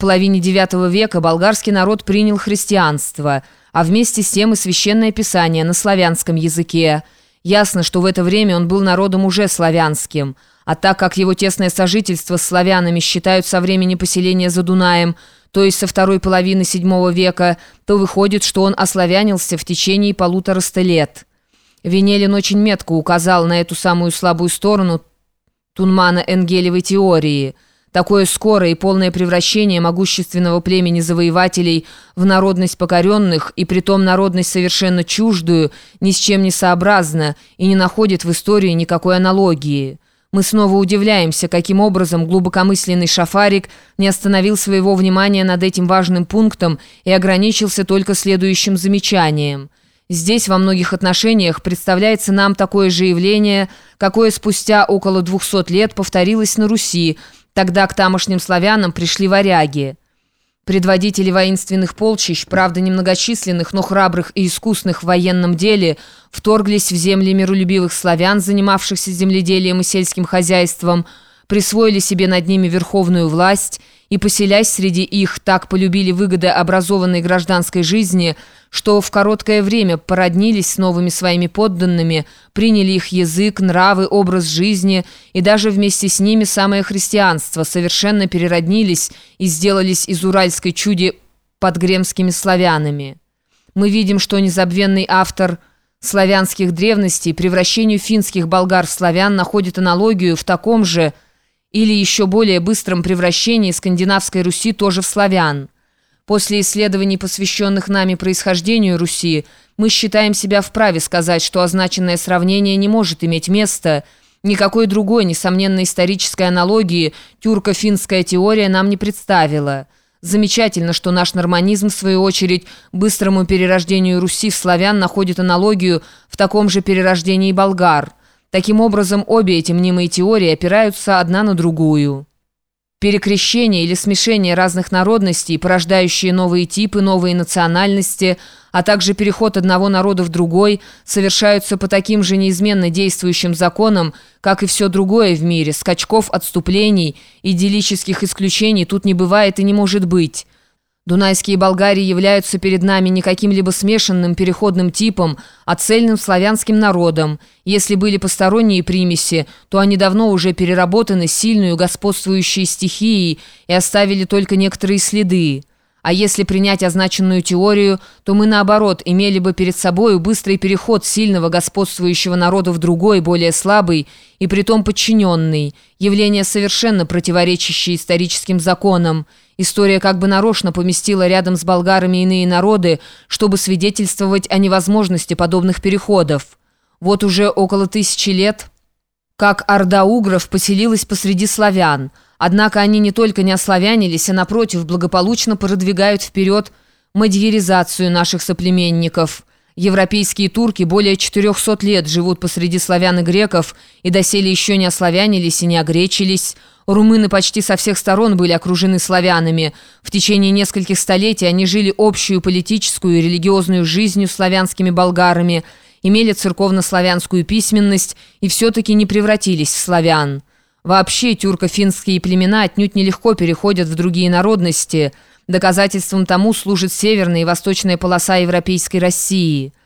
половине IX века болгарский народ принял христианство, а вместе с тем и священное писание на славянском языке. Ясно, что в это время он был народом уже славянским, а так как его тесное сожительство с славянами считают со времени поселения за Дунаем, то есть со второй половины VII века, то выходит, что он ославянился в течение полутораста лет. Венелин очень метко указал на эту самую слабую сторону Тунмана Энгелевой теории – Такое скорое и полное превращение могущественного племени завоевателей в народность покоренных, и притом народность совершенно чуждую, ни с чем не сообразно и не находит в истории никакой аналогии. Мы снова удивляемся, каким образом глубокомысленный Шафарик не остановил своего внимания над этим важным пунктом и ограничился только следующим замечанием. Здесь во многих отношениях представляется нам такое же явление, какое спустя около 200 лет повторилось на Руси, Тогда к тамошним славянам пришли варяги. Предводители воинственных полчищ, правда немногочисленных, но храбрых и искусных в военном деле, вторглись в земли миролюбивых славян, занимавшихся земледелием и сельским хозяйством, присвоили себе над ними верховную власть и, поселясь среди их, так полюбили выгоды образованной гражданской жизни, что в короткое время породнились с новыми своими подданными, приняли их язык, нравы, образ жизни и даже вместе с ними самое христианство, совершенно перероднились и сделались из уральской чуди подгремскими славянами. Мы видим, что незабвенный автор – славянских древностей превращению финских болгар в славян находит аналогию в таком же – или еще более быстром превращении скандинавской Руси тоже в славян. После исследований, посвященных нами происхождению Руси, мы считаем себя вправе сказать, что означенное сравнение не может иметь места. Никакой другой, несомненно, исторической аналогии тюрко-финская теория нам не представила. Замечательно, что наш норманизм, в свою очередь, быстрому перерождению Руси в славян находит аналогию в таком же перерождении болгар – Таким образом, обе эти мнимые теории опираются одна на другую. Перекрещение или смешение разных народностей, порождающие новые типы, новые национальности, а также переход одного народа в другой, совершаются по таким же неизменно действующим законам, как и все другое в мире. Скачков, отступлений, идиллических исключений тут не бывает и не может быть. Дунайские Болгарии являются перед нами не каким-либо смешанным переходным типом, а цельным славянским народом. Если были посторонние примеси, то они давно уже переработаны сильную господствующей стихией и оставили только некоторые следы. А если принять означенную теорию, то мы, наоборот, имели бы перед собой быстрый переход сильного господствующего народа в другой, более слабый и притом подчиненный, явление совершенно противоречащее историческим законам. История как бы нарочно поместила рядом с болгарами иные народы, чтобы свидетельствовать о невозможности подобных переходов. Вот уже около тысячи лет, как орда угров поселилась посреди славян – Однако они не только не ославянились, а напротив благополучно продвигают вперед мадьяризацию наших соплеменников. Европейские турки более 400 лет живут посреди славян и греков и доселе еще не ославянились и не огречились. Румыны почти со всех сторон были окружены славянами. В течение нескольких столетий они жили общую политическую и религиозную жизнью славянскими болгарами, имели церковно-славянскую письменность и все-таки не превратились в славян. Вообще тюрко-финские племена отнюдь нелегко переходят в другие народности. Доказательством тому служит северная и восточная полоса Европейской России –